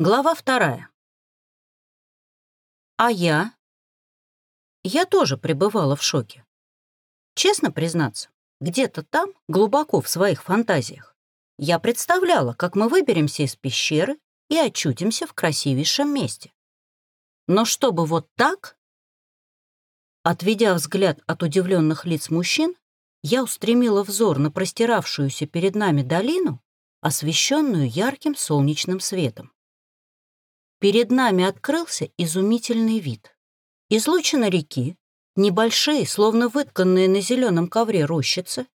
Глава вторая. А я? Я тоже пребывала в шоке. Честно признаться, где-то там, глубоко в своих фантазиях, я представляла, как мы выберемся из пещеры и очутимся в красивейшем месте. Но чтобы вот так? Отведя взгляд от удивленных лиц мужчин, я устремила взор на простиравшуюся перед нами долину, освещенную ярким солнечным светом. Перед нами открылся изумительный вид. Излучина реки, небольшие, словно вытканные на зеленом ковре рощицы,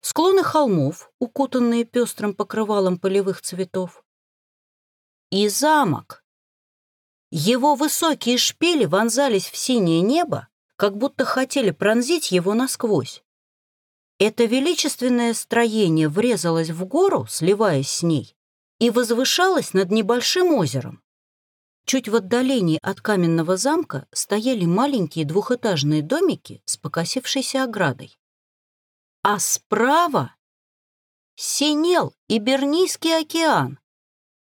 склоны холмов, укутанные пестрым покрывалом полевых цветов. И замок. Его высокие шпили вонзались в синее небо, как будто хотели пронзить его насквозь. Это величественное строение врезалось в гору, сливаясь с ней, и возвышалось над небольшим озером. Чуть в отдалении от каменного замка стояли маленькие двухэтажные домики с покосившейся оградой. А справа синел Ибернийский океан,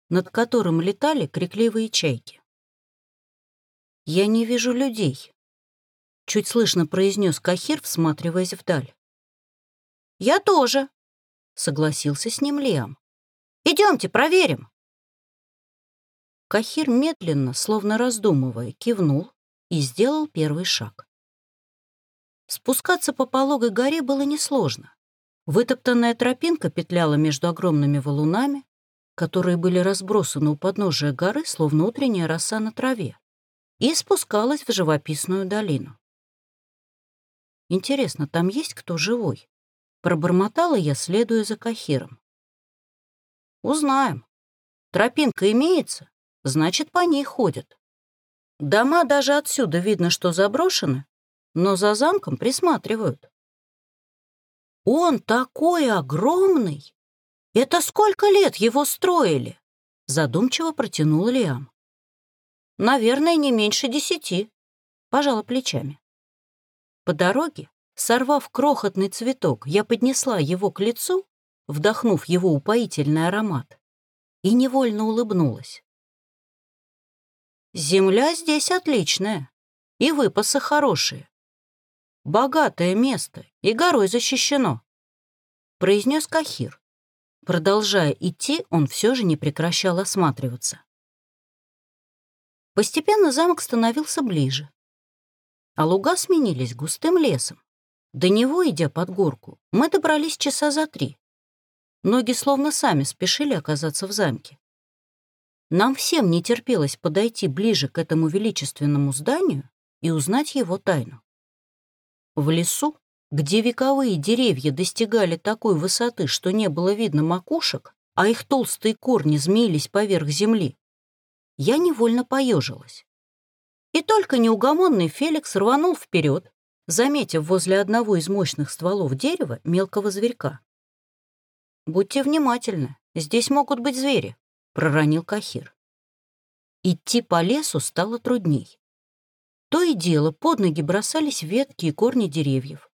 над которым летали крикливые чайки. «Я не вижу людей», — чуть слышно произнес Кахир, всматриваясь вдаль. «Я тоже», — согласился с ним Лиам. «Идемте, проверим». Кахир медленно, словно раздумывая, кивнул и сделал первый шаг. Спускаться по пологой горе было несложно. Вытоптанная тропинка петляла между огромными валунами, которые были разбросаны у подножия горы, словно утренняя роса на траве, и спускалась в живописную долину. Интересно, там есть кто живой? Пробормотала я, следуя за Кахиром. Узнаем. Тропинка имеется? Значит, по ней ходят. Дома даже отсюда видно, что заброшены, но за замком присматривают. «Он такой огромный! Это сколько лет его строили?» Задумчиво протянул Лиам. «Наверное, не меньше десяти», — пожала плечами. По дороге, сорвав крохотный цветок, я поднесла его к лицу, вдохнув его упоительный аромат, и невольно улыбнулась. Земля здесь отличная, и выпасы хорошие. Богатое место и горой защищено, произнес Кахир. Продолжая идти, он все же не прекращал осматриваться. Постепенно замок становился ближе, а луга сменились густым лесом. До него, идя под горку, мы добрались часа за три. Ноги словно сами спешили оказаться в замке. Нам всем не терпелось подойти ближе к этому величественному зданию и узнать его тайну. В лесу, где вековые деревья достигали такой высоты, что не было видно макушек, а их толстые корни змеились поверх земли, я невольно поежилась. И только неугомонный Феликс рванул вперед, заметив возле одного из мощных стволов дерева мелкого зверька. «Будьте внимательны, здесь могут быть звери», проронил Кахир. Идти по лесу стало трудней. То и дело под ноги бросались ветки и корни деревьев.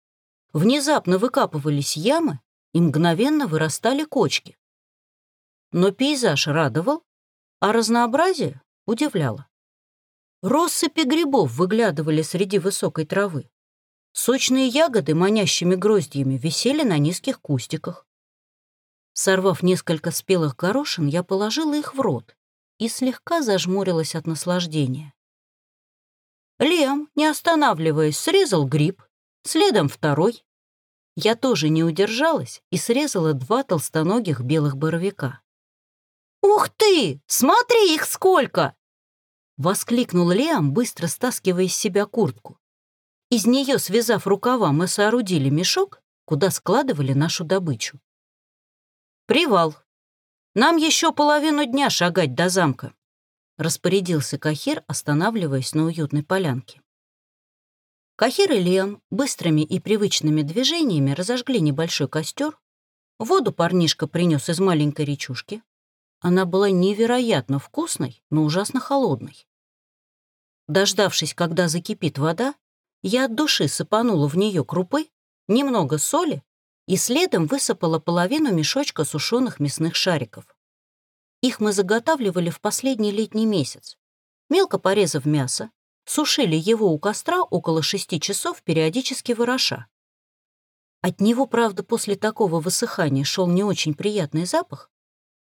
Внезапно выкапывались ямы и мгновенно вырастали кочки. Но пейзаж радовал, а разнообразие удивляло. Россыпи грибов выглядывали среди высокой травы. Сочные ягоды манящими гроздьями висели на низких кустиках. Сорвав несколько спелых горошин, я положила их в рот и слегка зажмурилась от наслаждения. Лем, не останавливаясь, срезал гриб, следом второй. Я тоже не удержалась и срезала два толстоногих белых боровика. «Ух ты! Смотри их сколько!» Воскликнул Лиам, быстро стаскивая из себя куртку. Из нее, связав рукава, мы соорудили мешок, куда складывали нашу добычу. «Привал. Нам еще половину дня шагать до замка», — распорядился Кахир, останавливаясь на уютной полянке. Кахир и Лиам быстрыми и привычными движениями разожгли небольшой костер. Воду парнишка принес из маленькой речушки. Она была невероятно вкусной, но ужасно холодной. Дождавшись, когда закипит вода, я от души сыпанула в нее крупы, немного соли и следом высыпала половину мешочка сушеных мясных шариков. Их мы заготавливали в последний летний месяц. Мелко порезав мясо, сушили его у костра около шести часов, периодически вороша. От него, правда, после такого высыхания шел не очень приятный запах,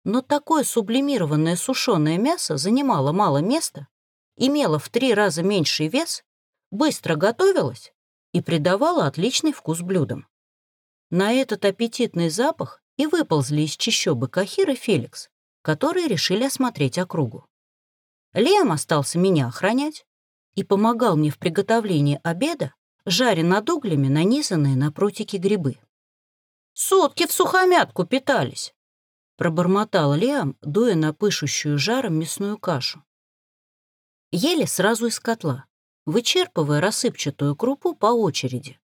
но такое сублимированное сушеное мясо занимало мало места, имело в три раза меньший вес, быстро готовилось и придавало отличный вкус блюдам. На этот аппетитный запах и выползли из чащобы Кахир и Феликс, которые решили осмотреть округу. Лем остался меня охранять и помогал мне в приготовлении обеда, жаря над углями нанизанные на прутики грибы. «Сутки в сухомятку питались!» пробормотал Лиам, дуя на пышущую жаром мясную кашу. Ели сразу из котла, вычерпывая рассыпчатую крупу по очереди.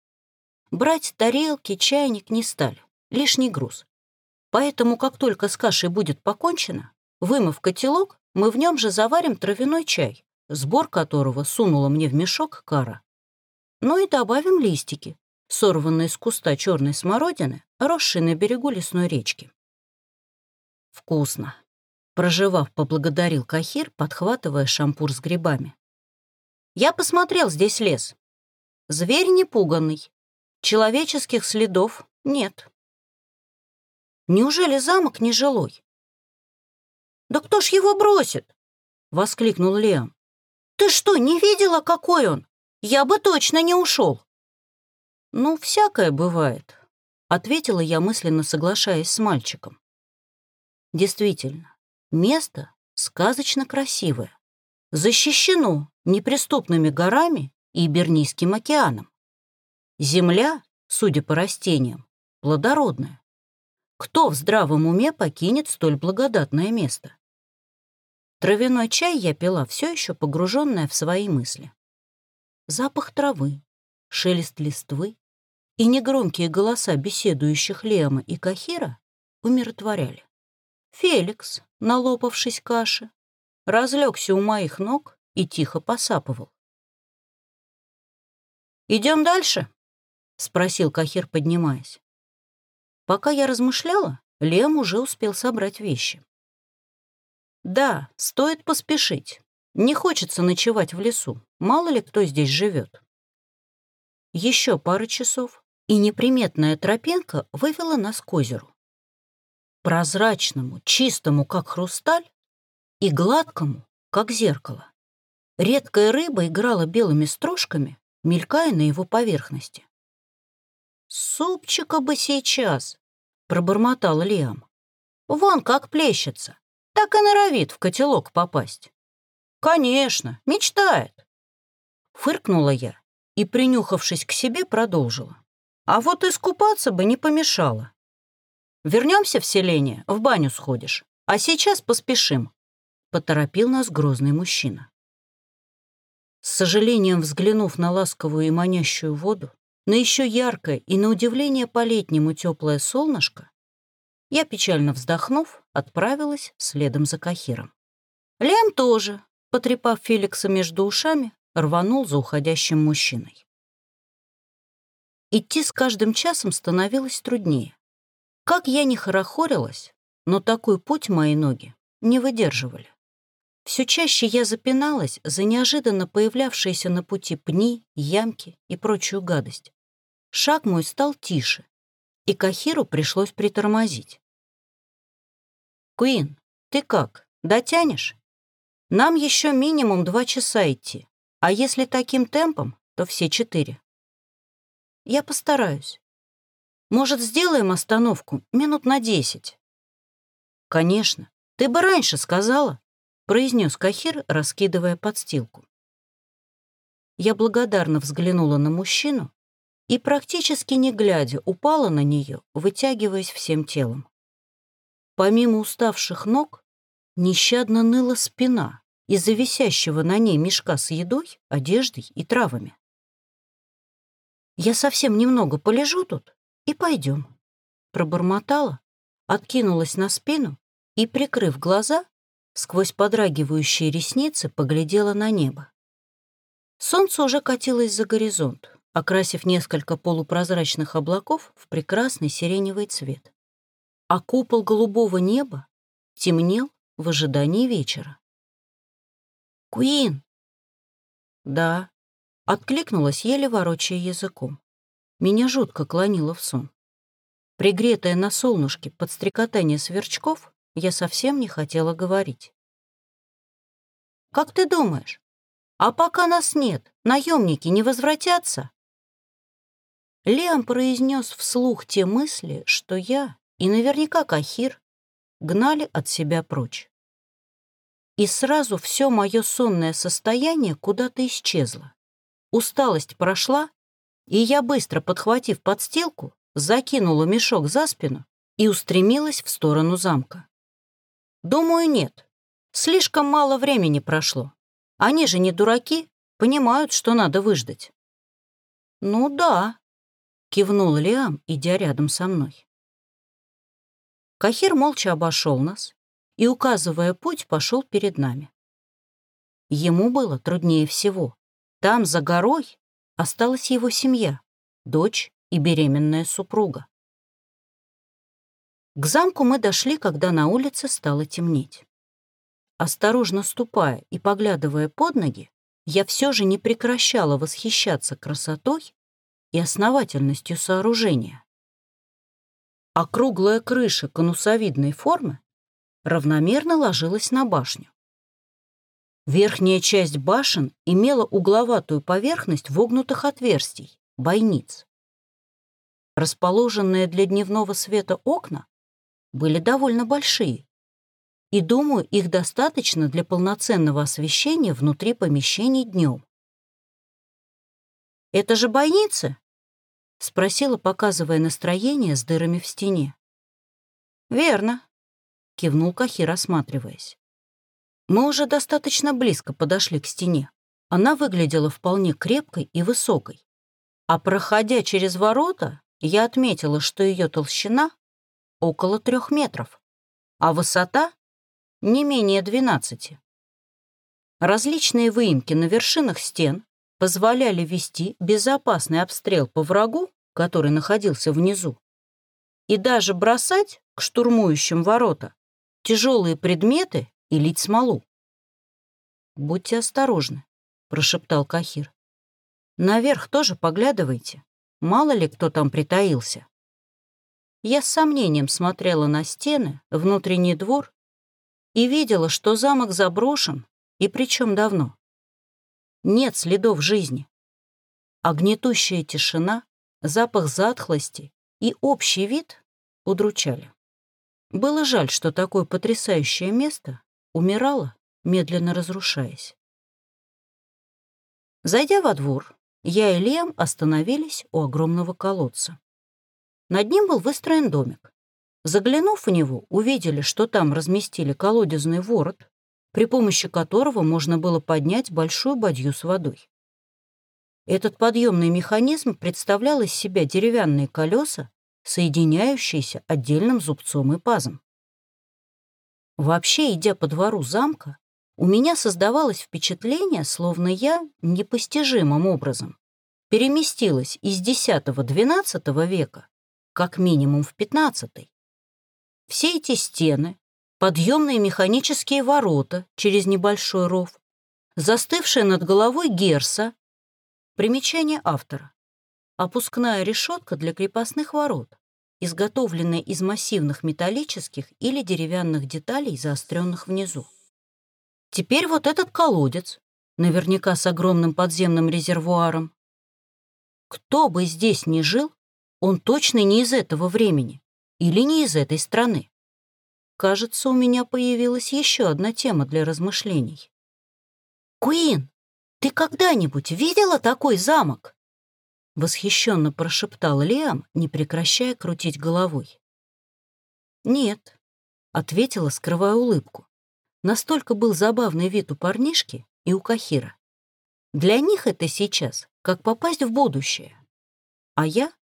Брать тарелки, чайник не стали, лишний груз. Поэтому, как только с кашей будет покончено, вымыв котелок, мы в нем же заварим травяной чай, сбор которого сунула мне в мешок кара. Ну и добавим листики, сорванные с куста черной смородины, росшей на берегу лесной речки. Вкусно. Проживав, поблагодарил Кахир, подхватывая шампур с грибами. Я посмотрел здесь лес. Зверь не пуганный. Человеческих следов нет. Неужели замок не жилой? «Да кто ж его бросит?» — воскликнул Лиам. «Ты что, не видела, какой он? Я бы точно не ушел. «Ну, всякое бывает», — ответила я, мысленно соглашаясь с мальчиком. Действительно, место сказочно красивое, защищено неприступными горами и Бернийским океаном. Земля, судя по растениям, плодородная. Кто в здравом уме покинет столь благодатное место? Травяной чай я пила, все еще погруженная в свои мысли. Запах травы, шелест листвы и негромкие голоса беседующих Лема и Кахира умиротворяли. Феликс, налопавшись каши, разлегся у моих ног и тихо посапывал. «Идем дальше?» — спросил Кахир, поднимаясь. Пока я размышляла, Лем уже успел собрать вещи. Да, стоит поспешить. Не хочется ночевать в лесу. Мало ли кто здесь живет. Еще пара часов, и неприметная тропинка вывела нас к озеру. Прозрачному, чистому, как хрусталь, и гладкому, как зеркало. Редкая рыба играла белыми стружками, мелькая на его поверхности. «Супчика бы сейчас!» — пробормотал Лиам. «Вон как плещется, так и норовит в котелок попасть». «Конечно, мечтает!» Фыркнула я и, принюхавшись к себе, продолжила. «А вот искупаться бы не помешало. Вернемся в селение, в баню сходишь, а сейчас поспешим», — поторопил нас грозный мужчина. С сожалением взглянув на ласковую и манящую воду, на еще яркое и, на удивление, по-летнему теплое солнышко, я, печально вздохнув, отправилась следом за Кахиром. Лем тоже, потрепав Феликса между ушами, рванул за уходящим мужчиной. Идти с каждым часом становилось труднее. Как я не хорохорилась, но такой путь мои ноги не выдерживали. Все чаще я запиналась за неожиданно появлявшиеся на пути пни, ямки и прочую гадость. Шаг мой стал тише, и Кахиру пришлось притормозить. «Куин, ты как, дотянешь? Нам еще минимум два часа идти, а если таким темпом, то все четыре». «Я постараюсь. Может, сделаем остановку минут на десять?» «Конечно. Ты бы раньше сказала», — произнес Кахир, раскидывая подстилку. Я благодарно взглянула на мужчину, и, практически не глядя, упала на нее, вытягиваясь всем телом. Помимо уставших ног, нещадно ныла спина из-за висящего на ней мешка с едой, одеждой и травами. «Я совсем немного полежу тут и пойдем», — пробормотала, откинулась на спину и, прикрыв глаза, сквозь подрагивающие ресницы поглядела на небо. Солнце уже катилось за горизонт окрасив несколько полупрозрачных облаков в прекрасный сиреневый цвет. А купол голубого неба темнел в ожидании вечера. «Куин!» «Да», — откликнулась, еле ворочая языком. Меня жутко клонило в сон. Пригретая на солнышке под стрекотание сверчков, я совсем не хотела говорить. «Как ты думаешь, а пока нас нет, наемники не возвратятся?» Лиам произнес вслух те мысли, что я и наверняка Кахир гнали от себя прочь. И сразу все мое сонное состояние куда-то исчезло. Усталость прошла, и я, быстро подхватив подстилку, закинула мешок за спину и устремилась в сторону замка. Думаю, нет. Слишком мало времени прошло. Они же не дураки, понимают, что надо выждать. «Ну да», — кивнул Лиам, идя рядом со мной. Кахир молча обошел нас и, указывая путь, пошел перед нами. Ему было труднее всего. Там, за горой, осталась его семья, дочь и беременная супруга. К замку мы дошли, когда на улице стало темнеть. Осторожно ступая и поглядывая под ноги, я все же не прекращала восхищаться красотой и основательностью сооружения. Округлая крыша конусовидной формы равномерно ложилась на башню. Верхняя часть башен имела угловатую поверхность вогнутых отверстий, бойниц. Расположенные для дневного света окна были довольно большие, и, думаю, их достаточно для полноценного освещения внутри помещений днем. «Это же бойница?» — спросила, показывая настроение с дырами в стене. «Верно», — кивнул Кахир, осматриваясь. Мы уже достаточно близко подошли к стене. Она выглядела вполне крепкой и высокой. А проходя через ворота, я отметила, что ее толщина около трех метров, а высота не менее 12. Различные выемки на вершинах стен позволяли вести безопасный обстрел по врагу, который находился внизу, и даже бросать к штурмующим ворота тяжелые предметы и лить смолу. «Будьте осторожны», — прошептал Кахир. «Наверх тоже поглядывайте. Мало ли кто там притаился». Я с сомнением смотрела на стены, внутренний двор и видела, что замок заброшен, и причем давно. Нет следов жизни. Огнетущая тишина, запах затхлости и общий вид удручали. Было жаль, что такое потрясающее место умирало, медленно разрушаясь. Зайдя во двор, я и Лем остановились у огромного колодца. Над ним был выстроен домик. Заглянув в него, увидели, что там разместили колодезный ворот, при помощи которого можно было поднять большую бадью с водой. Этот подъемный механизм представлял из себя деревянные колеса, соединяющиеся отдельным зубцом и пазом. Вообще, идя по двору замка, у меня создавалось впечатление, словно я непостижимым образом переместилась из X-XII века как минимум в XV. Все эти стены, подъемные механические ворота через небольшой ров, застывшая над головой герса, примечание автора, опускная решетка для крепостных ворот, изготовленная из массивных металлических или деревянных деталей, заостренных внизу. Теперь вот этот колодец, наверняка с огромным подземным резервуаром. Кто бы здесь ни жил, он точно не из этого времени или не из этой страны. Кажется, у меня появилась еще одна тема для размышлений. «Куин, ты когда-нибудь видела такой замок?» Восхищенно прошептал Лиам, не прекращая крутить головой. «Нет», — ответила, скрывая улыбку. Настолько был забавный вид у парнишки и у Кахира. Для них это сейчас как попасть в будущее. А я?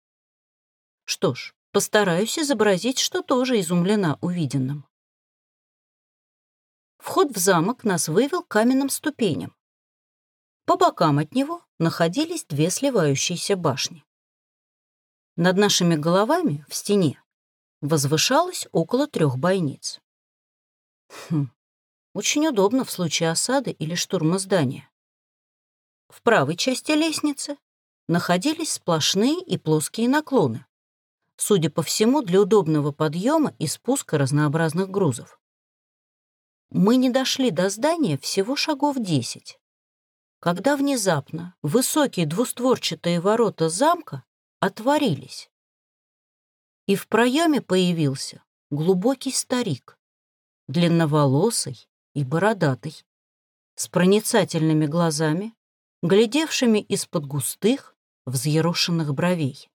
Что ж, постараюсь изобразить, что тоже изумлена увиденным. Вход в замок нас вывел каменным ступеням. По бокам от него находились две сливающиеся башни. Над нашими головами в стене возвышалось около трех бойниц. Хм, Очень удобно в случае осады или штурма здания. В правой части лестницы находились сплошные и плоские наклоны, судя по всему, для удобного подъема и спуска разнообразных грузов. Мы не дошли до здания всего шагов десять, когда внезапно высокие двустворчатые ворота замка отворились, и в проеме появился глубокий старик, длинноволосый и бородатый, с проницательными глазами, глядевшими из-под густых, взъерошенных бровей.